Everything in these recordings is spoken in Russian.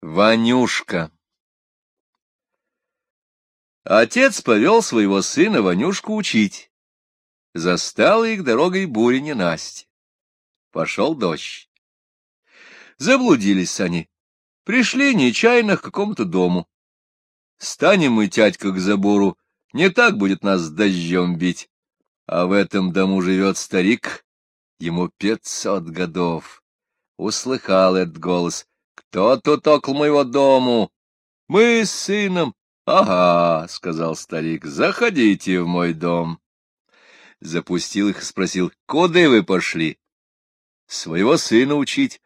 Ванюшка Отец повел своего сына Ванюшку учить. Застала их дорогой буря ненасти. Пошел дождь. Заблудились они. Пришли нечаянно к какому-то дому. Станем мы, тядька, к забору, не так будет нас дождем бить. А в этом дому живет старик, ему пятьсот годов. Услыхал этот голос. Кто тут около моего дому? Мы с сыном. Ага, — сказал старик, — заходите в мой дом. Запустил их и спросил, куда вы пошли? Своего сына учить.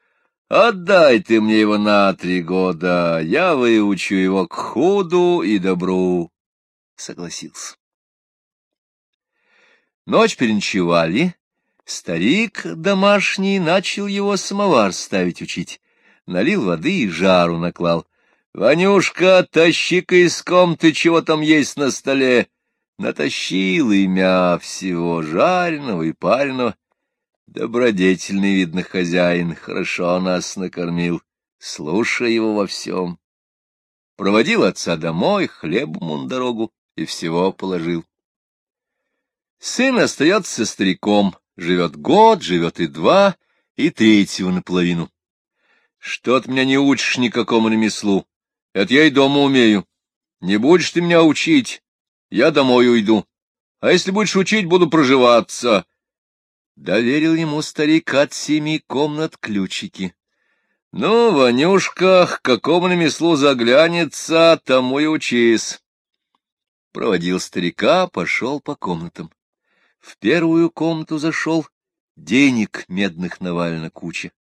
Отдай ты мне его на три года, я выучу его к худу и добру. Согласился. Ночь переночевали. Старик домашний начал его самовар ставить учить. Налил воды и жару наклал. — Ванюшка, тащи-ка из комнаты, чего там есть на столе. Натащил имя всего жареного и пареного. Добродетельный, видно, хозяин, хорошо нас накормил, слушай его во всем. Проводил отца домой, хлебом он дорогу и всего положил. Сын остается стариком, живет год, живет и два, и третьего наполовину. Что ты меня не учишь никакому ремеслу? Это я и дома умею. Не будешь ты меня учить, я домой уйду. А если будешь учить, буду проживаться. Доверил ему старик от семи комнат ключики. Ну, Ванюшка, к какому ремеслу заглянется, тому и учись. Проводил старика, пошел по комнатам. В первую комнату зашел, денег медных навалено куча.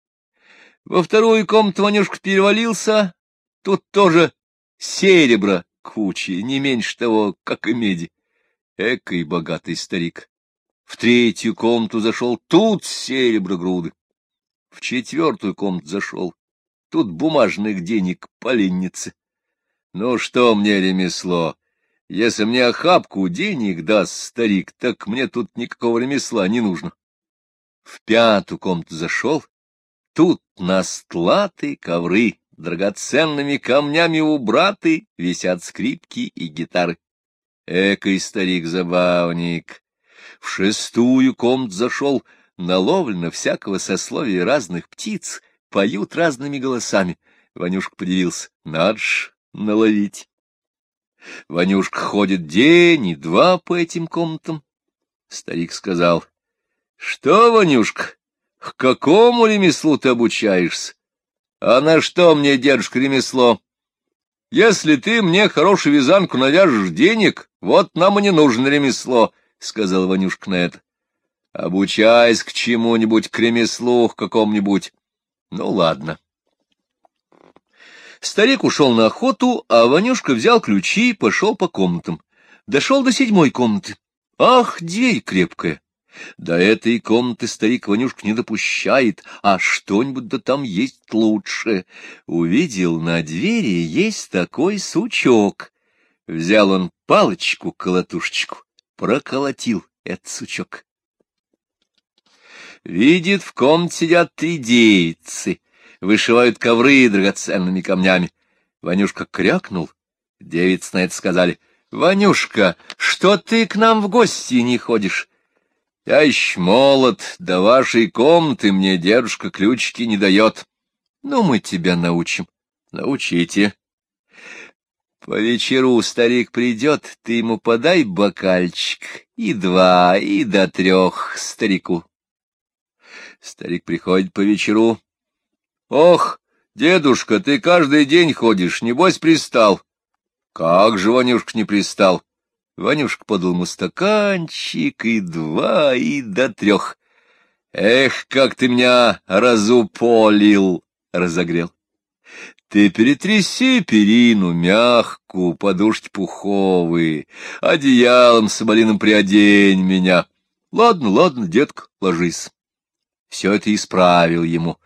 Во вторую комнату Ванюшка перевалился, тут тоже серебра кучи, не меньше того, как и меди. Экой богатый старик. В третью комнату зашел, тут серебро груды. В четвертую комнату зашел, тут бумажных денег поленницы. Ну что мне ремесло? Если мне охапку денег даст старик, так мне тут никакого ремесла не нужно. В пятую комнату зашел, тут на стлаты ковры драгоценными камнями убраты, висят скрипки и гитары. Экой старик-забавник! В шестую комнату зашел, наловлено всякого сословия разных птиц, поют разными голосами. Ванюшка подивился, надо ж наловить. Ванюшка ходит день и два по этим комнатам. Старик сказал, — Что, Ванюшка, к какому ремеслу ты обучаешься? А на что мне, дедушка, ремесло? Если ты мне хорошую вязанку навяжешь денег, вот нам и не нужно ремесло, — сказал Ванюшка на это. Обучаясь к чему-нибудь, к ремеслу, к какому-нибудь. Ну, ладно. Старик ушел на охоту, а Ванюшка взял ключи и пошел по комнатам. Дошел до седьмой комнаты. Ах, дверь крепкая! До этой комнаты старик Ванюшка не допущает, а что-нибудь да там есть лучше. Увидел на двери есть такой сучок. Взял он палочку-колотушечку, проколотил этот сучок. Видит, в комнате сидят три девицы, вышивают ковры драгоценными камнями. Ванюшка крякнул. Девицы на это сказали, — Ванюшка, что ты к нам в гости не ходишь? Я еще молод, до вашей комнаты мне дедушка ключики не дает. Ну, мы тебя научим. Научите. По вечеру старик придет, ты ему подай бокальчик, и два, и до трех старику. Старик приходит по вечеру. Ох, дедушка, ты каждый день ходишь, небось пристал. Как же, Ванюшка, не пристал? Ванюшка подал ему стаканчик, и два, и до трех. Эх, как ты меня разуполил, разогрел. Ты перетряси перину мягкую, подушки пуховые, одеялом соболиным приодень меня. Ладно, ладно, детка, ложись. Все это исправил ему.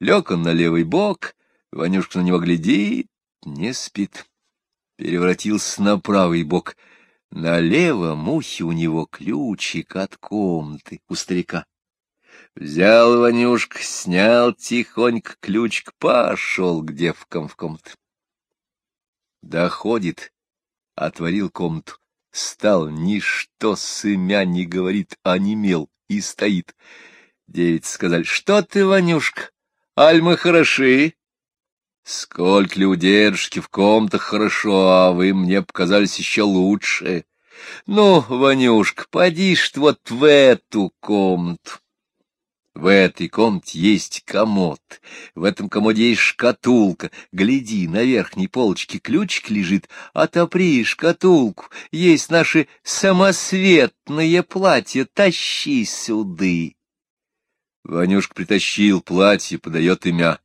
Лег он на левый бок, Ванюшка на него глядит, не спит. Перевратился на правый бок — Налево мухи у него ключик от комнаты у старика. Взял Ванюшка, снял тихонько ключик, пошел к девкам в комнату. Доходит, отворил комнату, стал, ничто сымя не говорит, а немел и стоит. Девять сказали, что ты, Ванюшка, аль мы хороши? Сколько ли у дедушки в комнатах хорошо, а вы мне показались еще лучше. Ну, Ванюшка, поди ж вот в эту комнату. В этой комнате есть комод, в этом комоде есть шкатулка. Гляди, на верхней полочке ключик лежит, отопри шкатулку. Есть наши самосветные платья, тащи сюды. Ванюшка притащил платье, подает имя.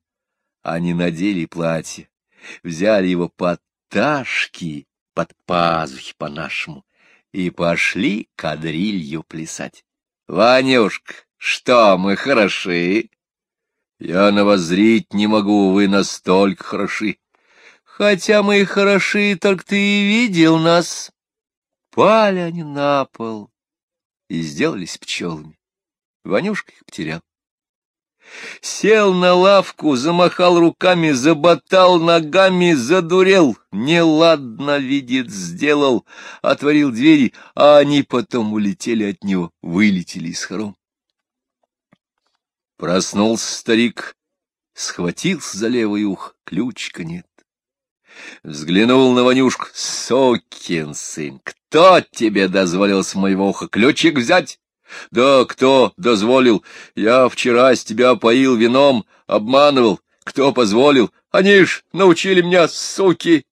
Они надели платье, взяли его под ташки, под пазухи по-нашему, и пошли кадрилью плясать. Ванюшка, что мы хороши? Я на вас зрить не могу, вы настолько хороши. Хотя мы и хороши, только ты и видел нас. Пали они на пол и сделались пчелами. Ванюшка их потерял. Сел на лавку, замахал руками, заботал ногами, задурел. Неладно, видит, сделал, отворил двери, а они потом улетели от него, вылетели из хором. Проснулся старик, схватился за левое ухо, ключика нет. Взглянул на Ванюшку. Сокин сын, кто тебе дозволил с моего уха ключик взять? Да кто дозволил? Я вчера с тебя поил вином, обманывал. Кто позволил? Они ж научили меня, суки.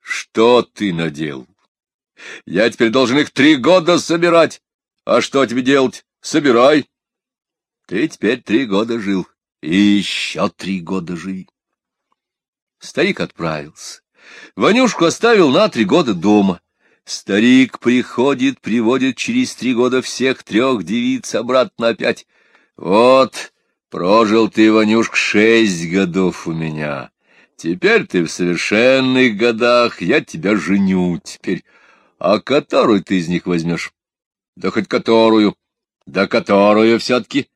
Что ты надел? Я теперь должен их три года собирать. А что тебе делать? Собирай. Ты теперь три года жил, и еще три года живи. Старик отправился. Ванюшку оставил на три года дома. Старик приходит, приводит через три года всех трех девиц обратно опять. Вот, прожил ты, Ванюшка, шесть годов у меня. Теперь ты в совершенных годах, я тебя женю теперь. А которую ты из них возьмешь? Да хоть которую. Да которую все-таки.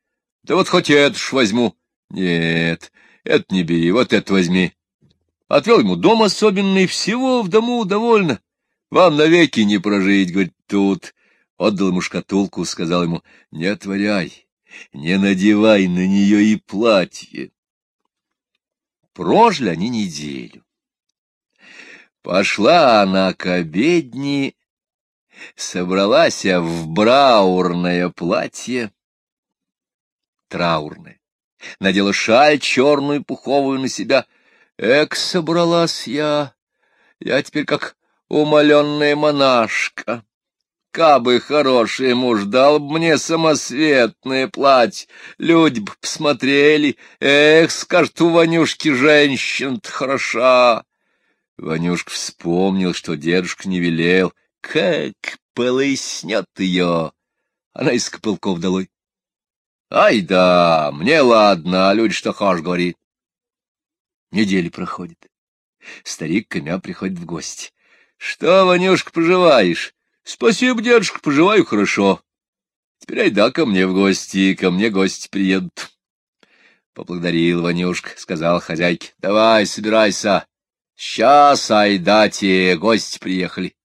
Да вот хоть это ж возьму. Нет, это не бери, вот это возьми. Отвел ему дом особенный, всего в дому довольно. Вам навеки не прожить, говорит, тут. Отдал ему шкатулку, сказал ему, не отворяй, не надевай на нее и платье. Прожили они неделю. Пошла она к обедни, собралась в браурное платье, траурная. Надела шаль черную пуховую на себя. Эк, собралась я, я теперь как умоленная монашка. Кабы хороший муж дал б мне самосветное платье, люди б посмотрели, эх, скажет, у Ванюшки женщина-то хороша. Ванюшка вспомнил, что дедушка не велел, как полыснет ее. Она из копылков долой. Ай да, мне ладно, а люди что хошь говори. Недели проходит. Старик Комя приходит в гости. — Что, Ванюшка, поживаешь? — Спасибо, дедушка, поживаю хорошо. Теперь айда ко мне в гости, ко мне гости приедут. Поблагодарил Ванюшка, сказал хозяйке. — Давай, собирайся. Сейчас, айда, те гости приехали.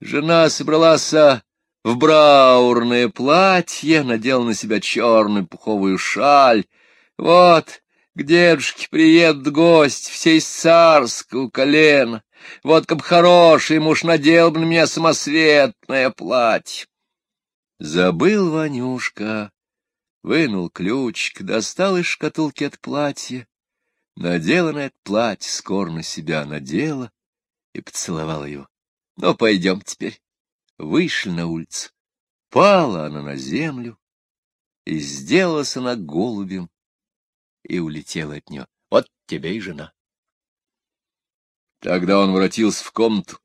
Жена собралась в браурное платье, надел на себя черную пуховую шаль. Вот, к дедушке приедет гость, всей царского колена. Вот как хороший муж надел бы на меня самосветное платье. Забыл Ванюшка, вынул ключик, достал из шкатулки от платья, надела на это платье, скоро на себя надела и поцеловала его. Ну, пойдем теперь вышли на улицу. Пала она на землю, и сделалась она голубем, и улетела от нее. Вот тебе и жена. Тогда он воротился в комнату,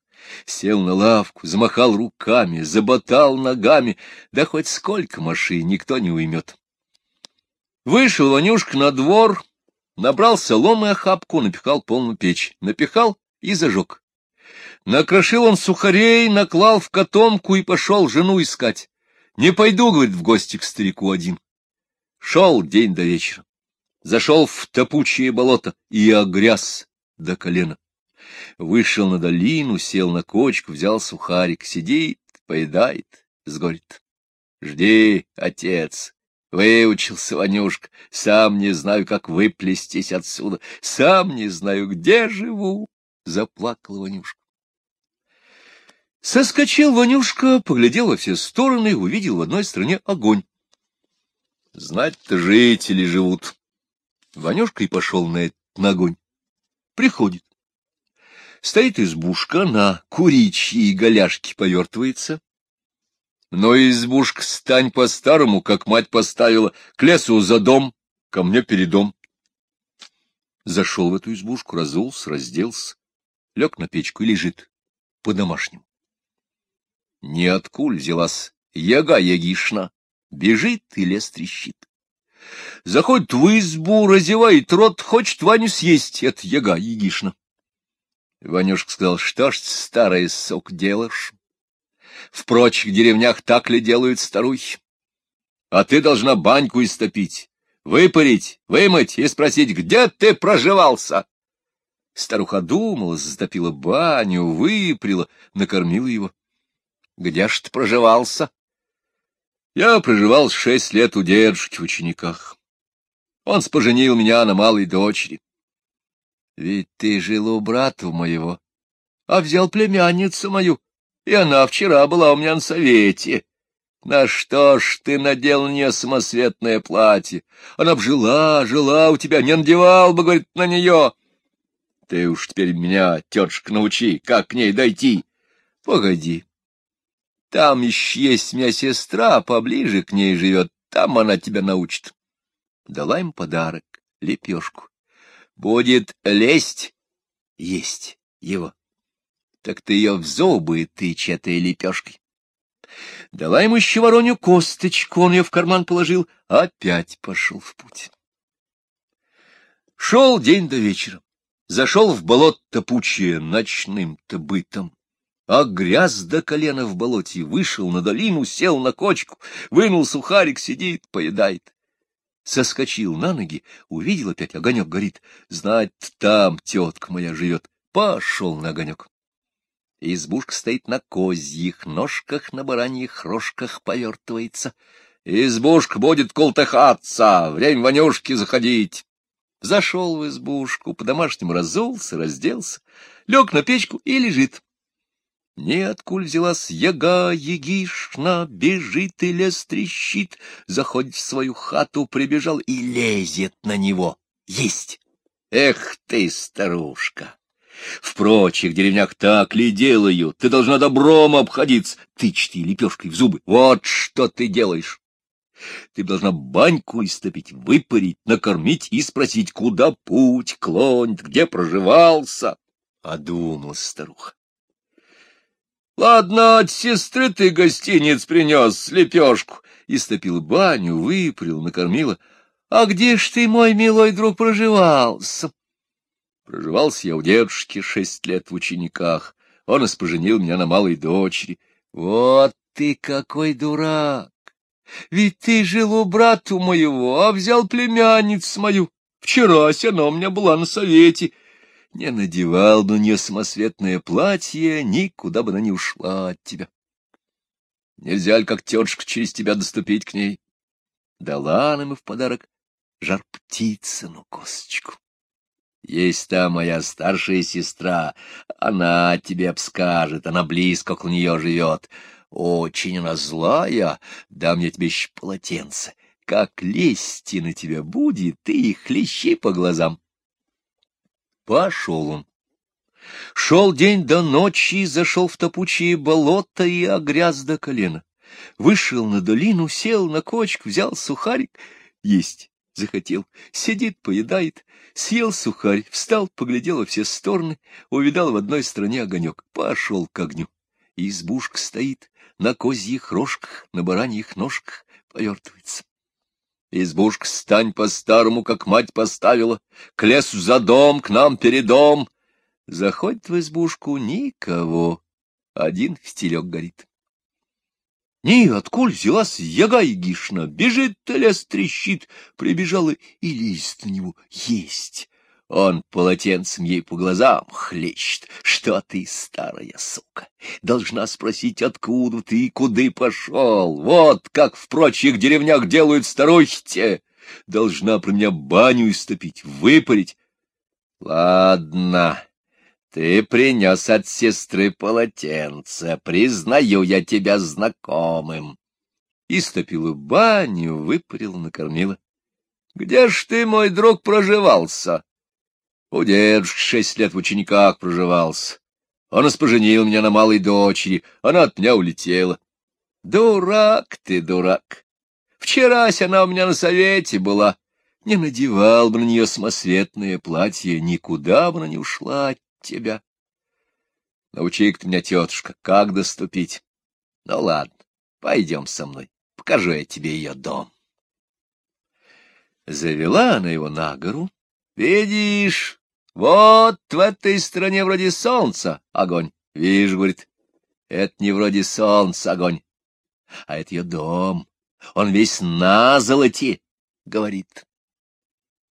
сел на лавку, замахал руками, заботал ногами, да хоть сколько машин никто не уймет. Вышел Ванюшка на двор, набрал соломы охапку, напихал полную печь, напихал и зажег. Накрошил он сухарей, наклал в котомку и пошел жену искать. Не пойду, говорит, в гости к старику один. Шел день до вечера. Зашел в топучее болото и огряз до колена. Вышел на долину, сел на кочку, взял сухарик, сидит, поедает, сгорит. Жди, отец, Выучился, Ванюшка, сам не знаю, как выплестись отсюда, сам не знаю, где живу, — заплакал Ванюшка. Соскочил Ванюшка, поглядел во все стороны, увидел в одной стороне огонь. Знать-то жители живут. Ванюшка и пошел на этот на огонь. Приходит. Стоит избушка, на куричьи голяшки повертывается, но избушка стань по-старому, как мать поставила, к лесу за дом, ко мне перед дом. Зашел в эту избушку, разулся, разделся, лег на печку и лежит по-домашнему. Ниоткуль взялась яга-ягишна, бежит и лес трещит. Заходит в избу, разевает рот, хочет Ваню съесть, это яга-ягишна. Ванюшка сказал, что ж, старый сок делаешь? В прочих деревнях так ли делают старухи? А ты должна баньку истопить, выпарить, вымыть и спросить, где ты проживался? Старуха думала, затопила баню, выприла, накормила его. Где ж ты проживался? Я проживал шесть лет у дедушки в учениках. Он споженил меня на малой дочери. Ведь ты жил у брата моего, а взял племянницу мою, и она вчера была у меня на совете. На что ж ты надел мне самосветное платье? Она б жила, жила у тебя, не надевал бы, говорит, на нее. Ты уж теперь меня, тетушка, научи, как к ней дойти. Погоди. Там еще есть у меня сестра, поближе к ней живет, там она тебя научит. Дала им подарок, лепешку. Будет лезть, есть его так ты ее в зубы тычь этой лепешкой. Дала ему еще вороню косточку, он ее в карман положил, опять пошел в путь. Шел день до вечера, зашел в болото топучее ночным-то бытом, а гряз до колена в болоте, вышел на долину, сел на кочку, вынул сухарик, сидит, поедает. Соскочил на ноги, увидел опять огонек горит, знать, там тетка моя живет, пошел на огонек. Избушка стоит на козьих ножках, на бараньих рожках повертывается. Избушка будет колтыхаться, время Ванюшки заходить. Зашел в избушку, по-домашнему разулся, разделся, лег на печку и лежит. Неоткуль взялась яга, егишна, бежит и лес трещит, заходит в свою хату, прибежал и лезет на него. Есть! Эх ты, старушка! В прочих деревнях так ли делают? Ты должна добром обходиться. Тычь лепешкой в зубы. Вот что ты делаешь. Ты должна баньку истопить, выпарить, накормить и спросить, куда путь клонит, где проживался. Думала старуха. Ладно, от сестры ты гостиниц принес лепешку. Истопил баню, выпарил, накормила. А где ж ты, мой милой друг, проживался? Проживался я у дедушки шесть лет в учениках. Он испоженил меня на малой дочери. Вот ты какой дурак! Ведь ты жил у брату моего, а взял племянницу мою. Вчерась она у меня была на совете. Не надевал бы нее самосветное платье, никуда бы она не ушла от тебя. Нельзя ли, как тетушка, через тебя доступить к ней? Дала нам и в подарок жар птицыну косточку. Есть та моя старшая сестра, она тебе обскажет, она близко к нее живет. Очень она злая, дам я тебе еще полотенце. Как лезть на тебя будет, ты их хлещи по глазам. Пошел он. Шел день до ночи, зашел в топучие болота и огряз до колена. Вышел на долину, сел на кочку, взял сухарик. Есть захотел. Сидит, поедает. Съел сухарь, встал, поглядел во все стороны, увидал в одной стороне огонек. Пошел к огню. Избушка стоит, на козьих рожках, на бараньих ножках, повертывается. Избушка, стань по-старому, как мать поставила, к лесу за дом, к нам перед дом. Заходит в избушку никого, один стелек горит. Ни, откуль взялась яга егишна, бежит лес трещит, прибежала и лезет на него есть. Он полотенцем ей по глазам хлещет. Что ты, старая сука, должна спросить, откуда ты и куда пошел? Вот как в прочих деревнях делают старухи-те. Должна про меня баню истопить, выпарить. Ладно, ты принес от сестры полотенце, признаю я тебя знакомым. Истопила баню, выпарила, накормила. Где ж ты, мой друг, проживался? У дедушки шесть лет в учениках проживался. Он испоженил меня на малой дочери, она от меня улетела. Дурак ты, дурак. Вчерась она у меня на совете была. Не надевал бы на нее самосветное платье, никуда бы она не ушла от тебя. Научи-ка ты меня, тетушка, как доступить. Ну ладно, пойдем со мной, покажу я тебе ее дом. Завела она его на гору. Видишь, вот в этой стране вроде солнца огонь. Видишь, говорит, это не вроде солнца огонь, а это ее дом. Он весь на золоте, говорит.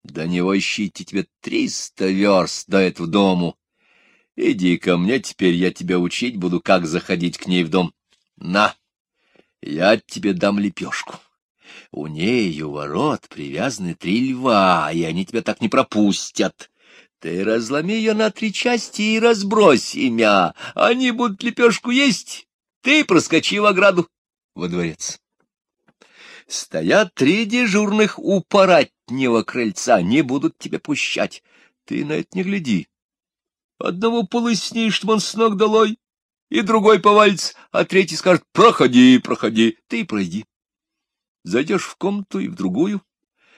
До него ищите тебе триста верст до этого дому. Иди ко мне, теперь я тебя учить буду, как заходить к ней в дом. На, я тебе дам лепешку. У ней у ворот привязаны три льва, и они тебя так не пропустят. Ты разломи ее на три части и разбрось имя. Они будут лепешку есть, ты проскочи в ограду во дворец. Стоят три дежурных у паратнего крыльца, не будут тебя пущать. Ты на это не гляди. Одного полысни, чтобы он с ног долой, и другой повалится, а третий скажет «проходи, проходи», ты пройди. Зайдешь в комнату и в другую.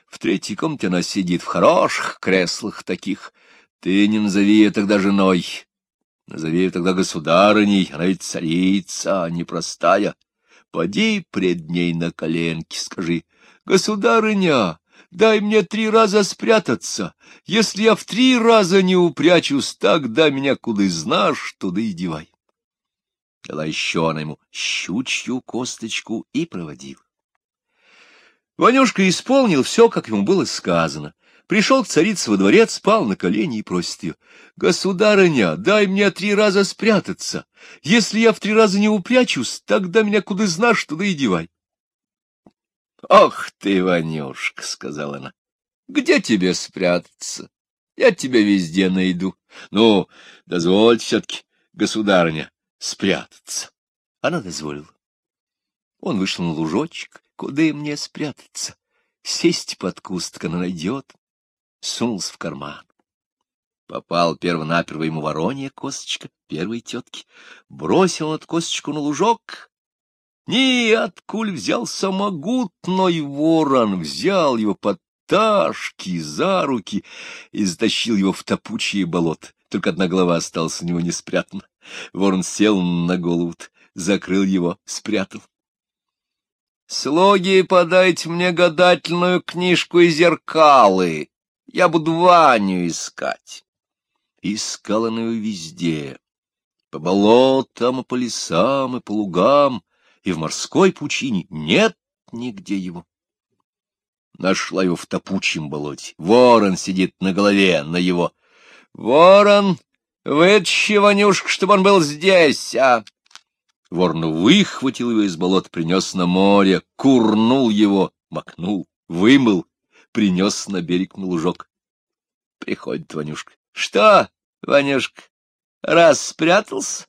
В третьей комнате она сидит в хороших креслах таких. Ты не назови ее тогда женой, назови ее тогда государыней, она ведь царица, а не простая. Поди пред ней на коленки, скажи, «Государыня, дай мне три раза спрятаться. Если я в три раза не упрячусь, тогда меня куда знаешь, туда и девай». Дала еще она ему щучью косточку и проводил. Ванюшка исполнил все, как ему было сказано. Пришел к царице во дворец, спал на колени и просит ее. — Государыня, дай мне три раза спрятаться. Если я в три раза не упрячусь, тогда меня куда знаешь, туда и девай. — Ох ты, Ванюшка, — сказала она, — где тебе спрятаться? Я тебя везде найду. Ну, дозвольте все-таки, государыня, спрятаться. Она дозволила. Он вышел на лужочек, куда мне спрятаться. Сесть под куст, она найдет. Сунулся в карман. Попал перво-наперво ему воронья косточка первой тетки. Бросил он косточку на лужок, ни откуль взялся могутный ворон, взял его под ташки за руки и затащил его в топучие болота. Только одна голова осталась у него не спрятана. Ворон сел на голову, закрыл его, спрятал. «Слуги, подайте мне гадательную книжку и зеркалы. Я буду Ваню искать». Искал он ее везде, по болотам и по лесам и по лугам, и в морской пучине нет нигде его. Нашла его в топучем болоте. Ворон сидит на голове, на его. Ворон, вытащи Ванюшка, чтобы он был здесь, а? Ворон выхватил его из болота, принес на море, курнул его, макнул, вымыл, принес на берег на лужок. Приходит Ванюшка. — Что, Ванюшка, раз спрятался?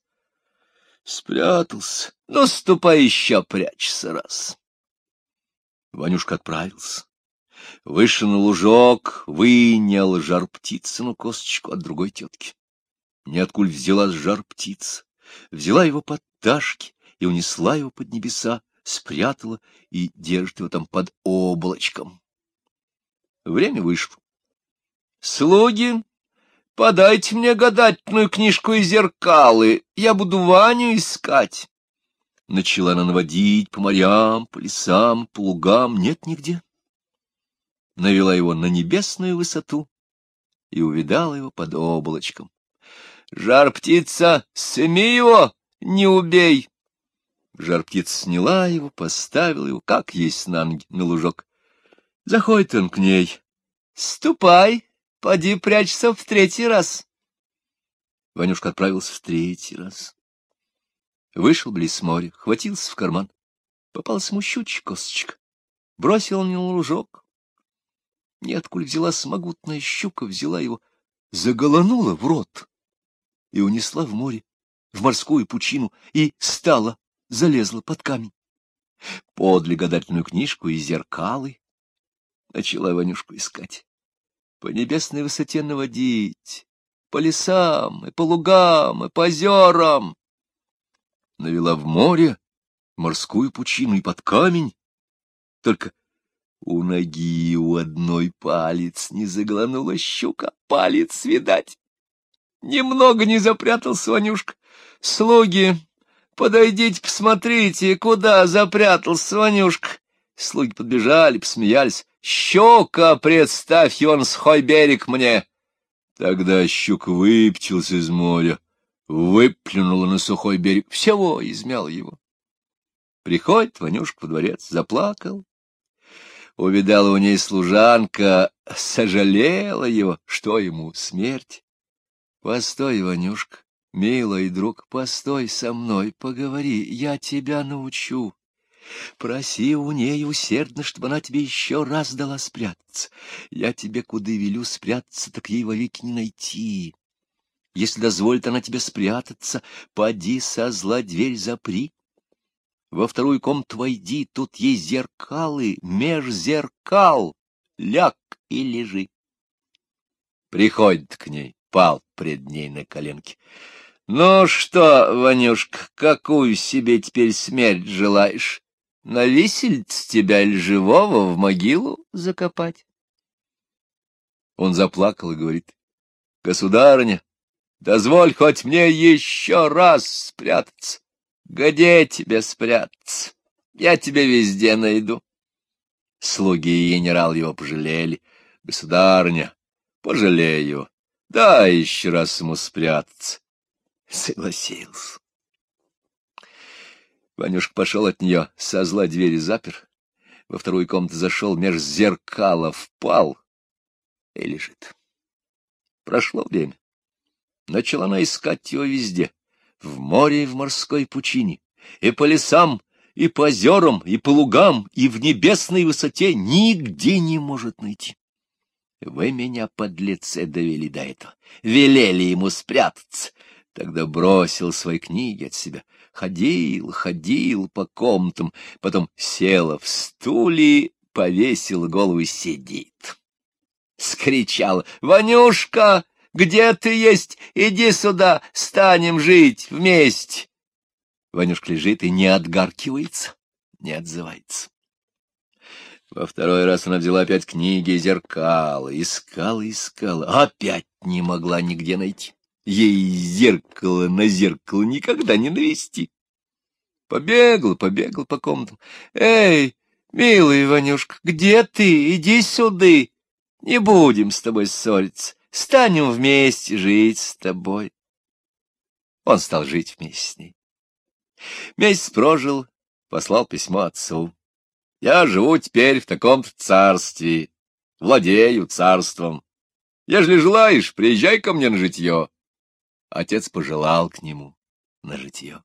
Спрятался. Ну, ступай еще, прячься раз. Ванюшка отправился. Вышел на лужок, вынял жар птицыну косточку от другой тетки. Ниоткуль взяла жар птица, взяла его под ташки и унесла его под небеса, спрятала и держит его там под облачком. Время вышло. Слуги Подайте мне гадательную книжку и зеркалы, я буду Ваню искать. Начала она наводить по морям, по лесам, по лугам, нет нигде. Навела его на небесную высоту и увидала его под облачком. Жар птица, семи его, не убей. Жар-птица сняла его, поставила его, как есть на ноги, на лужок. Заходит он к ней. — Ступай, поди прячься в третий раз. Ванюшка отправился в третий раз. Вышел близ моря, хватился в карман. Попался ему щучья косточка. Бросил он на лужок. Неоткуда взялась могутная щука, взяла его, заголонула в рот и унесла в море, в морскую пучину, и стала, залезла под камень. Подле гадательную книжку и зеркалы начала Ванюшку искать. По небесной высоте наводить, по лесам, и по лугам, и по озерам. Навела в море, морскую пучину и под камень. Только у ноги у одной палец не заглянула щука, палец, видать. Немного не запрятался Ванюшка. Слуги, подойдите, посмотрите, куда запрятался Ванюшка. Слуги подбежали, посмеялись. Щука, представь, он схой берег мне. Тогда щука выптился из моря, выплюнула на сухой берег, всего измял его. Приходит Ванюшка во дворец, заплакал. Увидала у ней служанка, сожалела его, что ему смерть. Постой, Ванюшка, милый друг, постой со мной, поговори, я тебя научу. Проси у ней усердно, чтобы она тебе еще раз дала спрятаться. Я тебе куда велю спрятаться, так ей вовеки не найти. Если дозволит она тебе спрятаться, поди со зла дверь запри. Во вторую комнату войди, тут есть зеркалы, меж зеркал, ляг и лежи. Приходит к ней, пал пред ней на коленки. Ну что, Ванюшка, какую себе теперь смерть желаешь? На висельц тебя или живого в могилу закопать? Он заплакал и говорит, — Государыня, дозволь хоть мне еще раз спрятаться. Где тебе спрятаться? Я тебя везде найду. Слуги и генерал его пожалели. Государыня, пожалею. Да, еще раз ему спрятаться. Согласился. Ванюшка пошел от нее, со зла двери запер, во вторую комнату зашел, меж зеркала впал и лежит. Прошло время. Начала она искать его везде, в море и в морской пучине, и по лесам, и по озерам, и по лугам, и в небесной высоте нигде не может найти. Вы меня, подлецы, довели до этого, велели ему спрятаться. Тогда бросил свои книги от себя, ходил, ходил по комнатам, потом села в стуле, повесил голову и сидит. Скричал «Ванюшка, где ты есть? Иди сюда, станем жить вместе!» Ванюшка лежит и не отгаркивается, не отзывается. Во второй раз она взяла опять книги и зеркала, искала, искала, опять не могла нигде найти. Ей зеркало на зеркало никогда не навести. Побегал, побегал по комнатам. «Эй, милый Ванюшка, где ты? Иди сюда. Не будем с тобой ссориться. Станем вместе жить с тобой». Он стал жить вместе с ней. Месяц прожил, послал письмо отцу. «Я живу теперь в таком-то царстве, владею царством. Ежели желаешь, приезжай ко мне на житье. Отец пожелал к нему на житье.